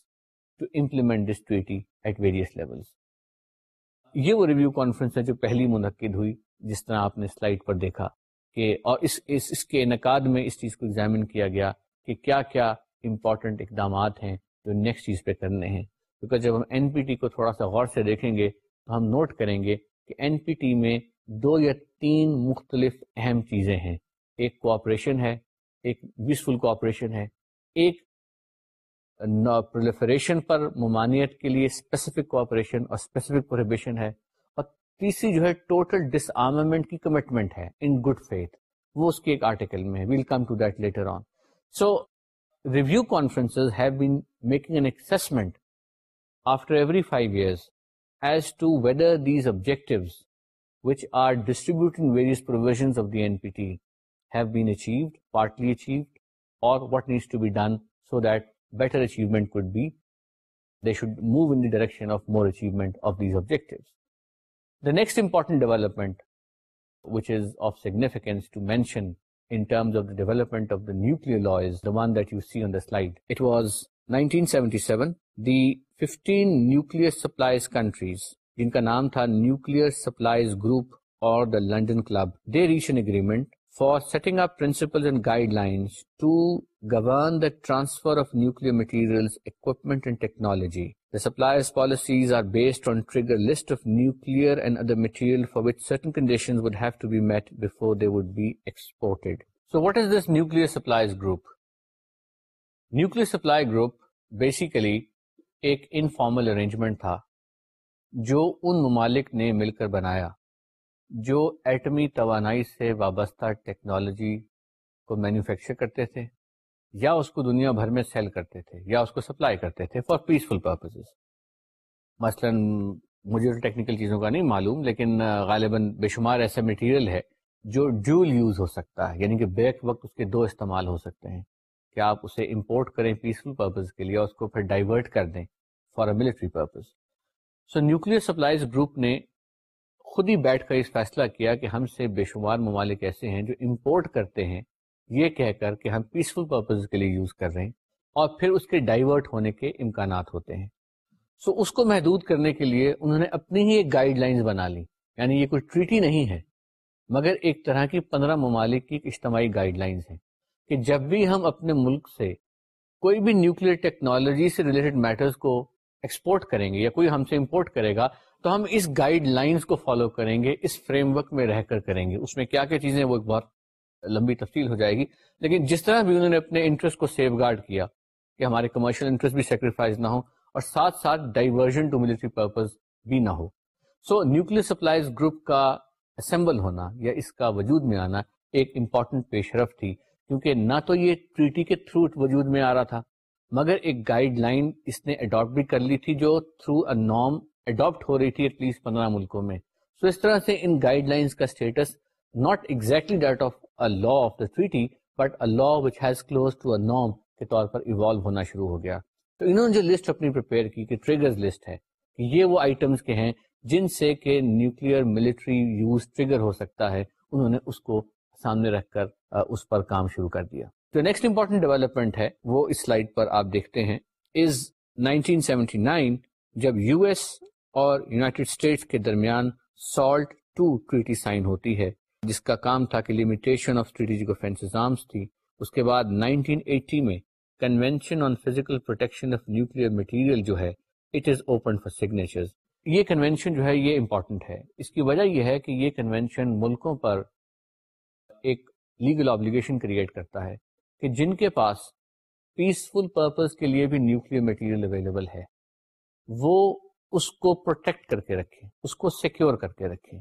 Speaker 1: to implement this ٹویٹی at various levels یہ وہ ریویو کانفرنس ہے جو پہلی منعقد ہوئی جس طرح آپ نے سلائڈ پر دیکھا کہ اور اس اس اس کے انعقاد میں اس چیز کو ایگزامن کیا گیا کہ کیا کیا امپورٹنٹ اقدامات ہیں جو نیکسٹ چیز پہ کرنے ہیں کیونکہ جب ہم این پی ٹی کو تھوڑا سا غور سے دیکھیں گے تو ہم نوٹ کریں گے کہ این پی ٹی میں دو یا تین مختلف اہم چیزیں ہیں ایک کوآپریشن ہے ایک یوزفل کوآپریشن ہے ایک پرولیفریشن پر ممانعت کے لیے اسپیسیفک کوآپریشن اور اسپیسیفک پروہیبیشن ہے اور تیسری جو ہے ٹوٹل ڈس آرمنٹ کی کمٹمنٹ ہے ان گڈ فیتھ وہ اس کی ایک آرٹیکل میں ہے well come to that later on so review conference have been making an assessment after every five years as to whether these objectives which are distributing various provisions of the NPT have been achieved, partly achieved or what needs to be done so that better achievement could be, they should move in the direction of more achievement of these objectives. The next important development which is of significance to mention in terms of the development of the nuclear law is the one that you see on the slide. It was 1977, the 15 nuclear supplies countries جن کا نام تھا nuclear Suppliers Group اور the London Club they reach an agreement for setting up principle and guidelines to govern the transfer of nuclear material equipment and technology The supplier's policies are based on trigger list of nuclear and other material for which certain conditions would have to be met before they would be exported. So what is this nuclear supplies group? Nuclear supply group basically ایک informal arrangement تھا جو ان ممالک نے مل کر بنایا جو ایٹمی توانائی سے وابستہ ٹیکنالوجی کو مینوفیکچر کرتے تھے یا اس کو دنیا بھر میں سیل کرتے تھے یا اس کو سپلائی کرتے تھے فار پیسفل پرپزز مثلا مجھے تو ٹیکنیکل چیزوں کا نہیں معلوم لیکن غالباً بے شمار ایسا مٹیریل ہے جو ڈیول یوز ہو سکتا ہے یعنی کہ بیک وقت اس کے دو استعمال ہو سکتے ہیں کہ آپ اسے امپورٹ کریں پیسفل پرپز کے لیے اور اس کو پھر ڈائیورٹ کر دیں for a military purpose so Nuclear Suppliers Group نے خود ہی بیٹھ کر اس فیصلہ کیا کہ ہم سے بے شمار ممالک ایسے ہیں جو امپورٹ کرتے ہیں یہ کہہ کر کہ ہم پیسفل پرپز کے لیے یوز کر رہے ہیں اور پھر اس کے ڈائیورٹ ہونے کے امکانات ہوتے ہیں سو اس کو محدود کرنے کے لیے انہوں نے اپنی ہی ایک گائیڈ لائنز بنا لی یعنی یہ کوئی ٹریٹی نہیں ہے مگر ایک طرح کی پندرہ ممالک کی اجتماعی گائیڈ لائنز ہیں کہ جب بھی ہم اپنے ملک سے کوئی بھی نیوکلیر ٹیکنالوجی سے ریلیٹڈ میٹرز کو ایکسپورٹ کریں گے یا کوئی ہم سے امپورٹ کرے گا تو ہم اس گائیڈ لائنس کو فالو کریں گے اس فریم ورک میں رہ کر کریں گے اس میں کیا کیا چیزیں وہ ایک بہت لمبی تفصیل ہو جائے گی لیکن جس طرح بھی انہوں نے اپنے انٹرسٹ کو سیف گارڈ کیا کہ ہمارے کمرشل انٹرسٹ بھی سیکریفائز نہ ہو اور ساتھ ساتھ ڈائیورژن ٹو ملٹری پرپز بھی نہ ہو سو نیوکلیر سپلائز گروپ کا اسمبل ہونا یا اس کا وجود میں آنا ایک امپورٹنٹ پیش رفت تھی کیونکہ نہ تو یہ ٹریٹی کے تھرو وجود میں آ رہا تھا مگر ایک گائیڈ لائن اس نے اڈاپٹ بھی کر لی تھی جو تھرو اے نارم اڈاپٹ ہو رہی تھی ایٹ لیسٹ پندرہ ملکوں میں سو so اس طرح سے ان گائیڈ لائنس کا status not exactly that of a law of the treaty but a law which has close to a norm کے طور پر ایوالو ہونا شروع ہو گیا تو انہوں نے جو لسٹ اپنی پریپیئر کی کہ ٹریگرز لسٹ ہے کہ یہ وہ آئٹمس کے ہیں جن سے کہ نیوکلیئر ملٹری یوز ٹریگر ہو سکتا ہے انہوں نے اس کو سامنے رکھ کر اس پر کام شروع کر دیا جو نیکسٹ امپورٹنٹ ڈیولپمنٹ ہے وہ اس سلائڈ پر آپ دیکھتے ہیں از 1979 جب یو ایس اور یوناٹیڈ اسٹیٹس کے درمیان سالٹ ٹو ٹریٹی سائن ہوتی ہے جس کا کام تھا کہ limitation of strategic offensive arms تھی اس کے بعد 1980 میں convention on physical protection of nuclear material جو ہے it is open for signature یہ کنونشن جو ہے یہ امپورٹنٹ ہے اس کی وجہ یہ ہے کہ یہ کنونشن ملکوں پر ایک لیگل آبلیگیشن کریٹ کرتا ہے کہ جن کے پاس پیسفل پرپز کے لیے بھی نیوکل میٹیریل اویلیبل ہے وہ اس کو پروٹیکٹ کر کے رکھیں اس کو سیکیور کر کے رکھیں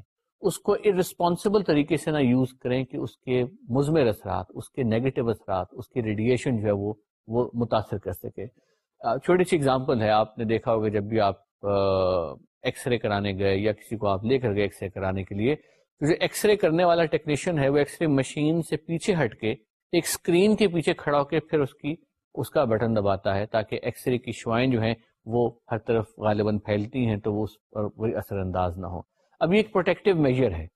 Speaker 1: اس کو ارسپانسبل طریقے سے نہ یوز کریں کہ اس کے مضمر اثرات اس کے نیگیٹو اثرات اس کی ریڈیشن جو ہے وہ متاثر کر سکے چھوٹی سی اگزامپل ہے آپ نے دیکھا ہوگا جب بھی آپ ایکس رے کرانے گئے یا کسی کو آپ لے کر گئے ایکس رے کرانے کے لیے تو جو ایکس رے کرنے والا ٹیکنیشین ہے وہ ایکس رے مشین سے پیچھے ہٹ کے ایک اسکرین کے پیچھے کھڑا ہو کے پھر اس کی اس کا بٹن دباتا ہے تاکہ ایکس رے کی شوائیں جو ہیں وہ ہر طرف غالباً پھیلتی ہیں تو وہ اس پر کوئی اثر انداز نہ ہو اب یہ ایک پروٹیکٹیو میجر ہے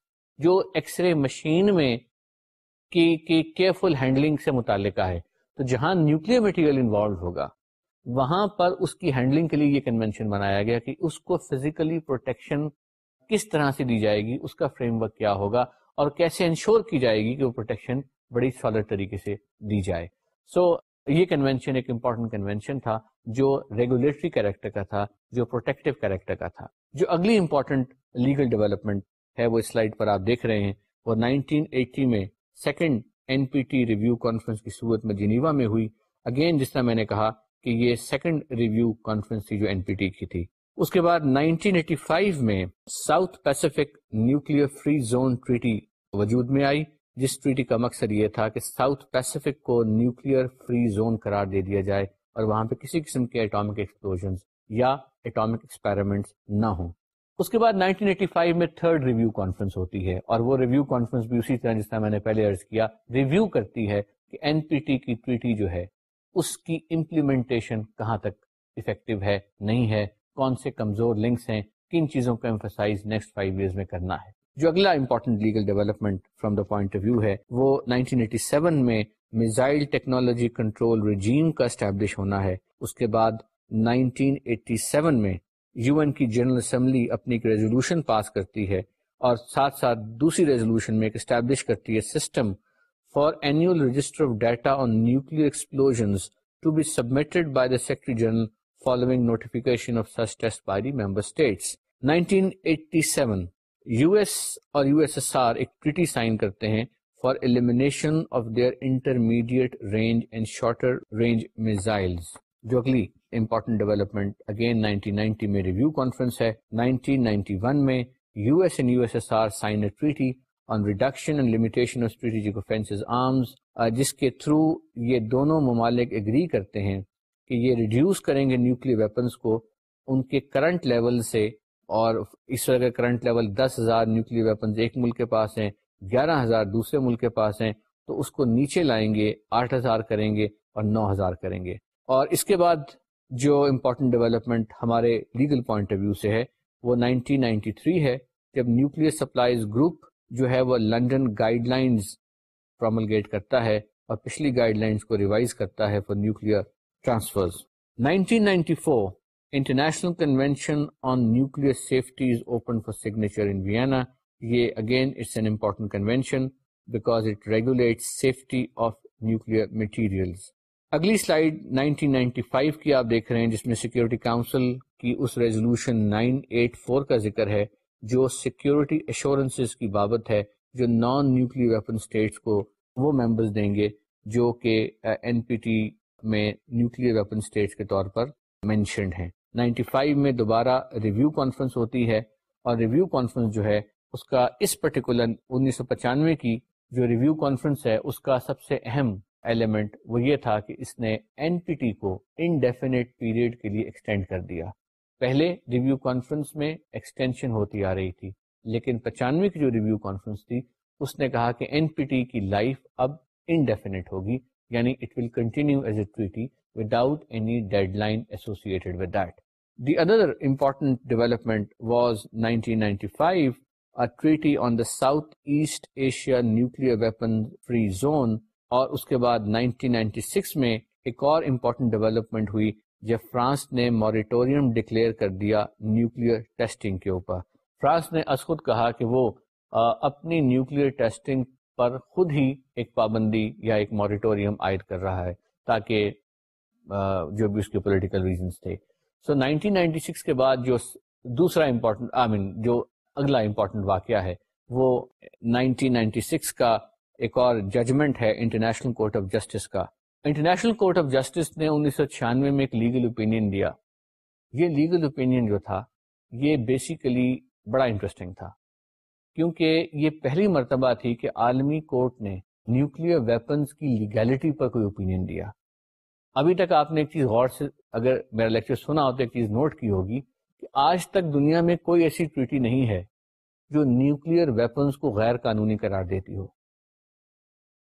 Speaker 1: جو ایکس رے مشین میں کیئرفل ہینڈلنگ سے متعلقہ ہے تو جہاں نیوکلیر مٹیریل انوالو ہوگا وہاں پر اس کی ہینڈلنگ کے لیے یہ کنوینشن بنایا گیا کہ اس کو فزیکلی پروٹیکشن کس طرح سے دی جائے گی اس کا فریم ورک کیا ہوگا اور کیسے انشور کی جائے گی کہ وہ پروٹیکشن بڑی سالڈ طریقے سے دی جائے سو so, یہ کنوینشن ایک امپورٹنٹ کنوینشن تھا جو ریگولیٹری کیریکٹر کا تھا جو پروٹیکٹو کیریکٹر کا تھا جو اگلی امپورٹنٹ لیگل ڈیولپمنٹ ہے وہ پر آپ دیکھ رہے ہیں وہ میں second N P T review conference کی صورت میں جنیوا میں ہوئی اگین جس طرح میں نے کہا کہ یہ سیکنڈ ریویو کانفرنس تھی جو این پی ٹی کی تھی اس کے بعد میں ساؤتھ فری زون ٹریٹی وجود میں آئی جس ٹریٹی کا مقصد یہ تھا کہ ساؤتھ پیسفک کو نیوکلیر فری زون قرار دے دیا جائے اور وہاں پہ کسی قسم کے ایٹامک ایکسپلوژ یا ایٹامک ایکسپیرمنٹس نہ ہوں اس کے بعد 1985 میں تھرڈ ریویو کانفرنس ہوتی ہے اور وہ ریویو کانفرنس بھی اسی طرح جس طرح میں نے پہلے کیا ریویو کرتی ہے کہ این پی ٹی کی ٹویٹی جو ہے اس کی امپلیمنٹیشن کہاں تک افیکٹو ہے نہیں ہے کون سے کمزور لنکس ہیں کن چیزوں کو ایمفسائز نیکسٹ فائیو ایئرز میں کرنا ہے جو اگلا important legal development from the point of view ہے وہ 1987 میں میزائل ٹیکنالوجی کنٹرول رجیم کا اسٹیبلش ہونا ہے اس کے بعد 1987 میں یو این کی جنرل اسمبلی اپنی ایک ریزولوشن پاس کرتی ہے اور ساتھ ساتھ دوسری ریزولوشن میں ایک اسٹیبلش کرتی ہے system for annual register of data on nuclear explosion to be submitted by the Secretary General following notification of such test by the member states 1987 U S اور یو ایس ایس آر ایک treaty sign کرتے ہیں for elimination of their intermediate range and shorter range missile جو اگلی important development again 1990 میں review conference ہے 1991 میں U S and U S S R sign a treaty on reduction and limitation of strategic offensives arms جس کے through یہ دونوں ممالک اگری کرتے ہیں کہ یہ ریڈیوس کریں گے نیوکلیر ویپنس کو ان کے کرنٹ لیول سے اور اس کے کرنٹ لیول دس ہزار نیوکلیر ویپنز ایک ملک کے پاس ہیں گیارہ ہزار دوسرے ملک کے پاس ہیں تو اس کو نیچے لائیں گے آٹھ ہزار کریں گے اور نو ہزار کریں گے اور اس کے بعد جو امپورٹنٹ ڈیولپمنٹ ہمارے لیگل پوائنٹ آف ویو سے ہے وہ نائنٹین نائنٹی تھری ہے جب نیوکلیر سپلائیز گروپ جو ہے وہ لنڈن گائیڈ لائنز پروملگیٹ کرتا ہے اور پچھلی گائیڈ لائنز کو ریوائز کرتا ہے for nuclear nineteen ninety four international convention on nuclear safety is open for signature in Vienna یہ again it's an important convention because it regulate safety of nuclear materials اگلی slide 1995 کی آپ دیکھ رہے ہیں جس میں سیکیورٹی کاؤنسل کی اس ریزولوشن 984 کا ذکر ہے جو سیکیورٹی ایشورنس کی بابت ہے جو نان نیوکلیر ویپن اسٹیٹس کو وہ ممبرز دیں گے جو کہ این پی ٹی میں نیوکلیر ویپن اسٹیٹ کے طور پر مینشنڈ ہیں نائنٹی فائیو میں دوبارہ ریویو کانفرنس ہوتی ہے اور ریویو کانفرنس جو ہے اس کا اس پرٹیکولر انیس سو پچانوے کی جو ریویو کانفرنس ہے اس کا سب سے اہم ایلیمنٹ وہ یہ تھا کہ اس نے این پی ٹی کو انڈیفینیٹ پیریڈ کے لیے ایکسٹینڈ کر دیا پہلے ریویو کانفرنس میں ایکسٹینشن ہوتی آ رہی تھی لیکن پچانوے کی جو ریویو کانفرنس تھی اس نے کہا کہ این پی ٹی کی لائف اب انڈیفینیٹ ہوگی یعنی it will continue as a ٹویٹی without any deadline associated with that the other important development was nineteen treaty on the South East Asia Nuclear weapon free zone اور اس کے بعد 1996 میں ایک اور امپورٹنٹ ڈیولپمنٹ ہوئی جب فرانس نے موریٹوریم ڈکلیئر کر دیا نیوکلیر ٹیسٹنگ کے اوپر فرانس نے از خود کہا کہ وہ اپنی نیوکلیر ٹیسٹنگ پر خود ہی ایک پابندی یا ایک موریٹوریم عائد کر رہا ہے تاکہ جو بھی اس کے پولیٹیکل ریزنس تھے سو نائنٹین نائنٹی سکس کے بعد جو دوسرا امپورٹنٹ آئی مین جو اگلا امپورٹنٹ واقعہ ہے وہ نائنٹین نائنٹی سکس کا ایک اور ججمنٹ ہے انٹرنیشنل کورٹ آف جسٹس کا انٹرنیشنل کورٹ آف جسٹس نے انیس سو چھیانوے میں ایک لیگل اوپینین دیا یہ لیگل اوپینین جو تھا یہ بیسیکلی بڑا انٹرسٹنگ تھا کیونکہ یہ پہلی مرتبہ تھی کہ عالمی کورٹ نے نیوکلیر ویپنز کی لیگیلٹی پر کوئی اوپینین دیا ابھی تک آپ نے ایک چیز غور سے اگر میرا لیکچر سنا ہو تو ایک چیز نوٹ کی ہوگی کہ آج تک دنیا میں کوئی ایسی ٹویٹی نہیں ہے جو نیوکلیر ویپنز کو غیر قانونی قرار دیتی ہو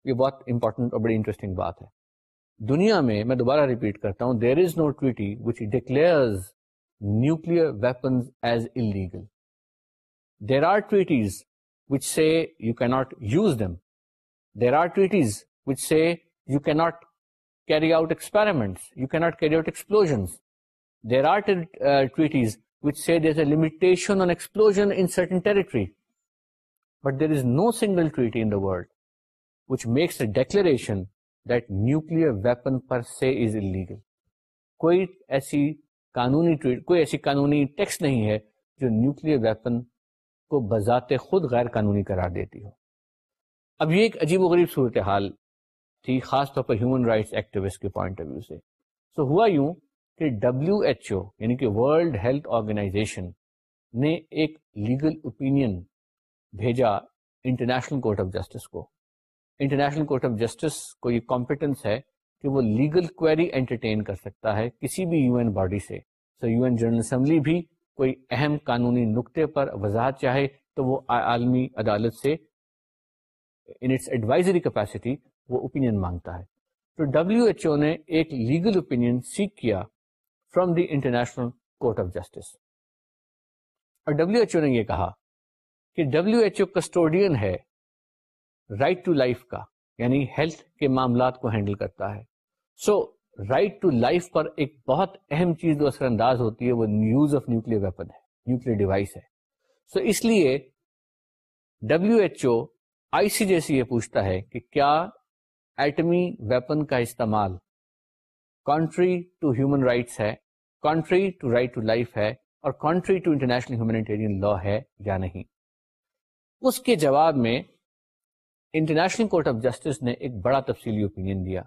Speaker 1: یہ بہت امپورٹنٹ اور بڑی انٹرسٹنگ بات ہے دنیا میں میں دوبارہ ریپیٹ کرتا ہوں there is no ٹویٹی which declares nuclear weapons as illegal there are treaties which say you not use them there are treaties which say you not carry out experiments. You cannot carry out explosions. There are uh, treaties which say there's a limitation on explosion in certain territory. But there is no single treaty in the world which makes a declaration that nuclear weapon per se is illegal. کوئی ایسی قانونی treat, کوئی ایسی قانونی tax نہیں ہے جو nuclear weapon کو بذات خود غیر قانونی قرار دیتی ہو اب یہ ایک عجیب و غریب صورتحال تھی خاص طور پر ہیومن رائٹس کے پوائنٹ آف ویو سے سو ہوا یوں کہ ڈبلو ایچ او یعنی کہ ورلڈ ہیلتھ آرگنائزیشن نے ایک لیگل اوپینین بھیجا انٹرنیشنل کورٹ آف جسٹس کو انٹرنیشنل کورٹ آف جسٹس کو یہ کمپیٹنس ہے کہ وہ لیگل کوئری انٹرٹین کر سکتا ہے کسی بھی یو این باڈی سے so U N General Assembly بھی کوئی اہم قانونی نقطے پر وضاحت چاہے تو وہ عالمی عدالت سے ان اٹس ایڈوائزری کیپیسٹی وہ اوپینین مانگتا ہے تو ڈبلو ایچ او نے ایک لیگل اوپینین سیک کیا from the International Court of Justice اور ایچ ایچ او او نے یہ کہا کہ کسٹوڈین ہے رائٹ ٹو لائف کا یعنی ہیلتھ کے معاملات کو ہینڈل کرتا ہے سو رائٹ ٹو لائف پر ایک بہت اہم چیز جو اثر انداز ہوتی ہے وہ نیوز آف نیوکل ویپن ہے نیوکل ڈیوائس ہے سو so اس لیے ڈبلو ایچ او آئی سی جیسی یہ پوچھتا ہے کہ کیا ایٹمی ویپن کا استعمال کانٹری ٹو ہیومن رائٹس ہے contrary to right to life ہے اور contrary to international humanitarian law ہے یا نہیں اس کے جواب میں انٹرنیشنل کورٹ آف جسٹس نے ایک بڑا تفصیلی اوپینین دیا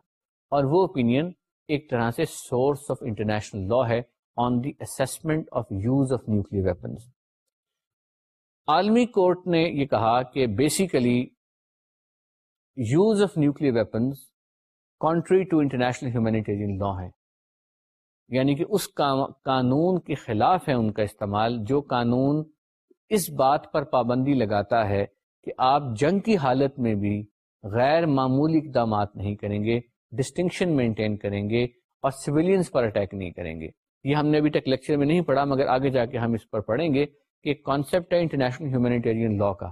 Speaker 1: اور وہ اوپینین ایک طرح سے سورس آف انٹرنیشنل لا ہے on the assessment of use of nuclear weapons عالمی کورٹ نے یہ کہا کہ basically use of nuclear weapons contrary to international humanitarian law ہے یعنی کہ اس قانون کے خلاف ہے ان کا استعمال جو قانون اس بات پر پابندی لگاتا ہے کہ آپ جنگ کی حالت میں بھی غیر معمولی اقدامات نہیں کریں گے ڈسٹنکشن مینٹین کریں گے اور سویلینس پر اٹیک نہیں کریں گے یہ ہم نے ابھی تک لیکچر میں نہیں پڑھا مگر آگے جا کے ہم اس پر پڑھیں گے کہ کانسیپٹ ہے انٹرنیشنل ہیومینیٹیرین لا کا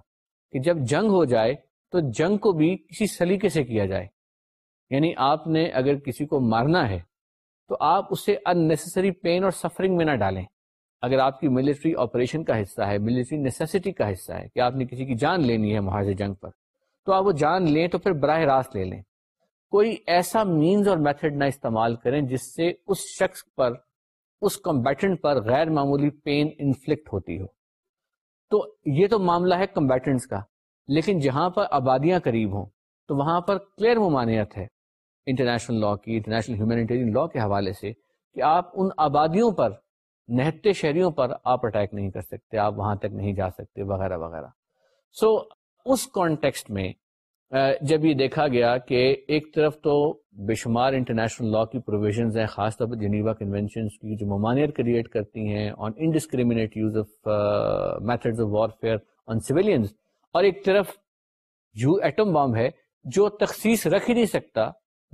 Speaker 1: کہ جب جنگ ہو جائے تو جنگ کو بھی کسی سلیقے سے کیا جائے یعنی آپ نے اگر کسی کو مارنا ہے تو آپ اسے انسری پین اور سفرنگ میں نہ ڈالیں اگر آپ کی ملٹری آپریشن کا حصہ ہے ملٹری نیسیسٹی کا حصہ ہے کہ آپ نے کسی کی جان لینی ہے محاذ جنگ پر تو آپ وہ جان لیں تو پھر براہ راست لے لیں کوئی ایسا مینز اور میتھڈ نہ استعمال کریں جس سے اس شخص پر اس کمبیٹنٹ پر غیر معمولی پین انفلکٹ ہوتی ہو تو یہ تو معاملہ ہے کمبیٹنٹس کا لیکن جہاں پر آبادیاں قریب ہوں تو وہاں پر کلیئر ممانعت ہے انٹرنیشنل لا کی انٹرنیشنل ہیومینیٹیرین لا کے حوالے سے کہ آپ ان آبادیوں پر نہتے شہریوں پر آپ اٹیک نہیں کر سکتے آپ وہاں تک نہیں جا سکتے وغیرہ وغیرہ سو so, اس کانٹیکسٹ میں جب یہ دیکھا گیا کہ ایک طرف تو بے شمار انٹرنیشنل لا کی پروویژنز ہیں خاص طور پر جنیوا کنونشنز کی جو ممانعت کریٹ کرتی ہیں on indiscriminate use of methods of warfare on civilians اور ایک طرف یو ایٹم بام ہے جو تخصیص رکھ ہی نہیں سکتا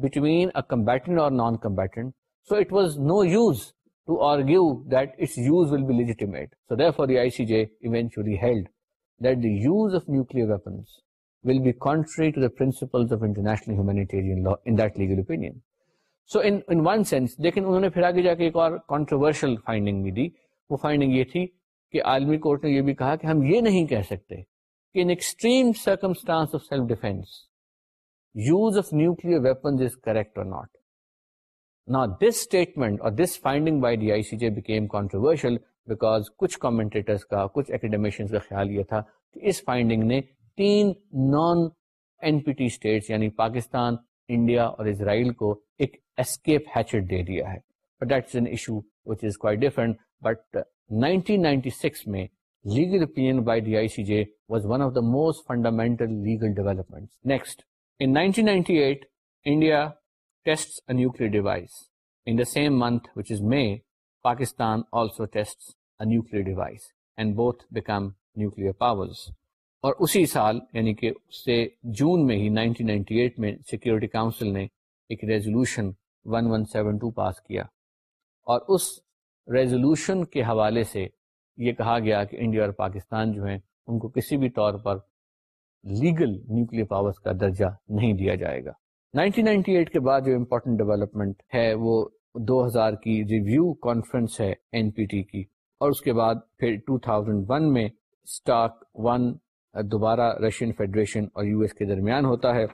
Speaker 1: بٹوین اے کمبیٹنٹ اور non combatant so it was no use to argue that its use will be legitimate so that for the I C J eventually held that the use of nuclear weapons will be contrary to the principle of international humanitarian law in that legal opinion so in one sense لیکن انہوں نے پھر آگے جا کے ایک اور controversial finding بھی دی وہ فائنڈنگ یہ تھی کہ عالمی کورٹ نے یہ بھی کہا کہ ہم یہ نہیں کہہ سکتے ناٹ نس اسٹیٹمنٹ اور کچھ اکیڈیمیشن کا خیال یہ تھا اس فائنڈنگ نے تین non N P T state یعنی پاکستان انڈیا اور اسرائیل کو ایک اسکیپ دے دیا ہے سکس میں legal opinion by the ICJ was one of the most fundamental legal developments. Next, in 1998, India tests a nuclear device. In the same month, which is May, Pakistan also tests a nuclear device and both become nuclear powers. اور اسی سال یعنی کہ اس سے جون میں ہی 1998 میں security Council نے ایک ریزولوشن 1172 پاس کیا اور اس ریزولوشن کے حوالے سے یہ کہا گیا کہ انڈیا اور پاکستان جو ہیں ان کو کسی بھی طور پر لیگل نیوکلیر پاورز کا درجہ نہیں دیا جائے گا 1998 کے بعد جو امپورٹنٹ ڈیولپمنٹ ہے وہ 2000 کی ریویو کانفرنس ہے این پی ٹی کی اور اس کے بعد پھر 2001 میں سٹاک ون دوبارہ رشین فیڈریشن اور یو ایس کے درمیان ہوتا ہے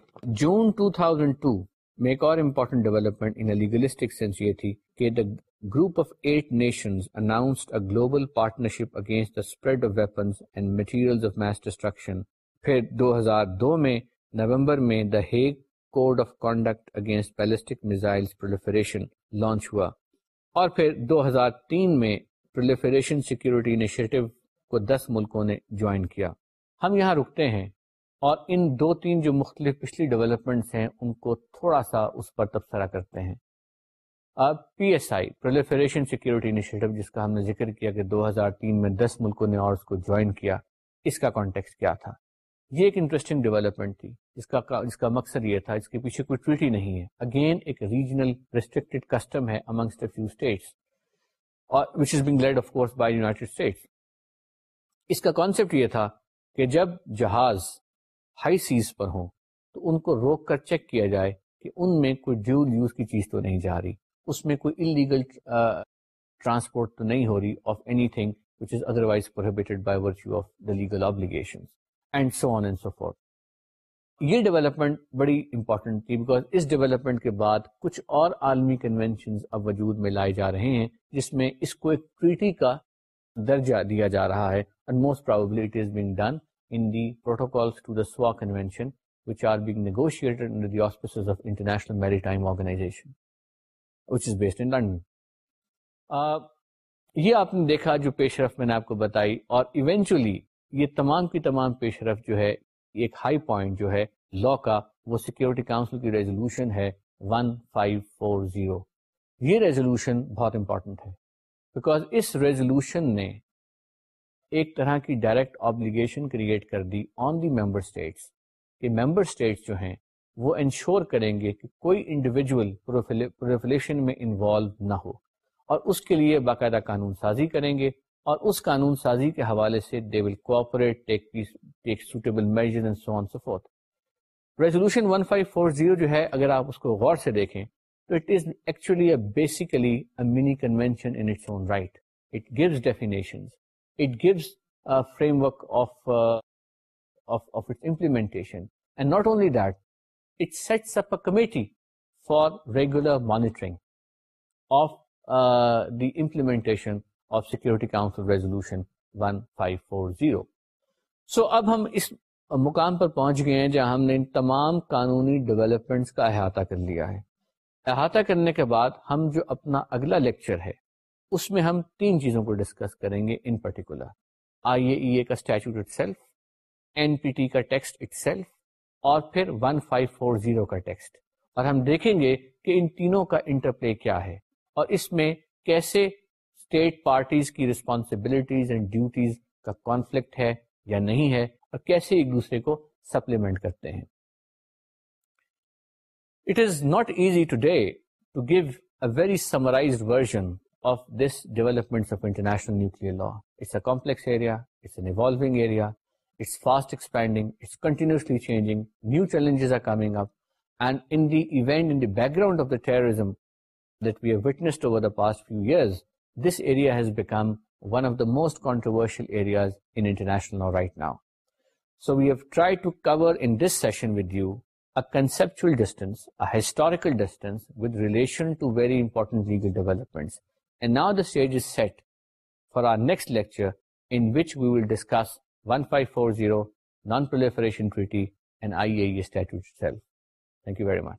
Speaker 1: جون 2002 میں ایک اور important development in legalistic sense یہ تھی کہ دا group of eight nations announced a global partnership against the spread of weapons and materials of mass destruction. پھر 2002 میں نومبر میں the Hague Code of Conduct against Ballistic Missiles Proliferation launch ہوا اور پھر 2003 میں Proliferation Security Initiative کو دس ملکوں نے جوائن کیا ہم یہاں رکتے ہیں اور ان دو تین جو مختلف پچھلی ڈیولپمنٹس ہیں ان کو تھوڑا سا اس پر تبصرہ کرتے ہیں P S I proliferation security initiative جس کا ہم نے ذکر کیا کہ دو ہزار تین میں دس ملکوں نے اور اس کو جوائن کیا اس کا کانٹیکس کیا تھا یہ ایک انٹرسٹنگ ڈیولپمنٹ تھی جس کا جس کا مقصد یہ تھا اس کے پیچھے کوئی ٹریٹی نہیں ہے اگین ایک ریجنل ریسٹرکٹیڈ کسٹم ہے فیو اسٹیٹس اسٹیٹس اور which is led of course by united اس کا کانسیپٹ یہ تھا کہ جب جہاز ہائی سیز پر ہوں تو ان کو روک کر چیک کیا جائے کہ ان میں کوئی ڈیول یوز کی چیز تو نہیں جا رہی اس میں کوئی انلیگل ٹرانسپورٹ تو نہیں ہو رہی of anything which is otherwise prohibited by virtue of the legal obligation and so on and so forth یہ ڈیولپمنٹ بڑی امپورٹنٹ تھی بیکاز اس ڈیولپمنٹ کے بعد کچھ اور عالمی کنونشنز اب وجود میں لائے جا رہے ہیں جس میں اس کو ایک ٹریٹی کا درجہ دیا جا رہا ہے and most probably it is being done in the protocols to the SUA convention which are being negotiated under the auspices of international maritime organisation which is based in London یہ آپ نے دیکھا جو پیش رفت میں نے آپ کو بتائی اور ایونچولی یہ تمام کی تمام پیش رفت جو ہے ایک ہائی پوائنٹ جو ہے لا کا وہ سیکیورٹی کاؤنسل کی ریزولوشن ہے 1540 یہ ریزولوشن بہت امپورٹنٹ ہے بیکاز اس ریزولوشن نے ایک طرح کی ڈائریکٹ آبلیگیشن کریٹ کر دی آن دی ممبر اسٹیٹس کہ ممبر اسٹیٹس جو ہیں وہ انشور کریں گے کہ کوئی انڈیویجول پروفیلیشن میں انوالو نہ ہو اور اس کے لیے باقاعدہ قانون سازی کریں گے اور اس قانون سازی کے حوالے سے they will cooperate suitable measure resolution one five four zero جو ہے اگر آپ اس کو غور سے دیکھیں تو it is actually basically mini convention in its own right it gives definition it gives framework of of its implementation and not only that it sets up a committee for regular monitoring of uh, the implementation of Security Council Resolution 1540. So اب ہم اس مقام پر پہنچ گئے ہیں جہاں ہم نے ان تمام قانونی ڈیولپمنٹس کا احاطہ کر لیا ہے احاطہ کرنے کے بعد ہم جو اپنا اگلا لیکچر ہے اس میں ہم تین چیزوں کو ڈسکس کریں گے in particular I A E A کا statute itself N P T کا ٹیکسٹ اٹ سیلف اور پھر 1540 کا ٹیکسٹ اور ہم دیکھیں گے کہ ان تینوں کا انٹرپلے کیا ہے اور اس میں کیسے اسٹیٹ پارٹیز کی ریسپانسبلٹیز اینڈ ڈیوٹیز کا کانفلکٹ ہے یا نہیں ہے اور کیسے ایک دوسرے کو سپلیمنٹ کرتے ہیں it is not easy today to give a very summarise version of this development of international nuclear law it's a complex area it's an evolving area fascinating historical set for next lecture 1540, Non-Proliferation Treaty, and IAEA statute itself. Thank you very much.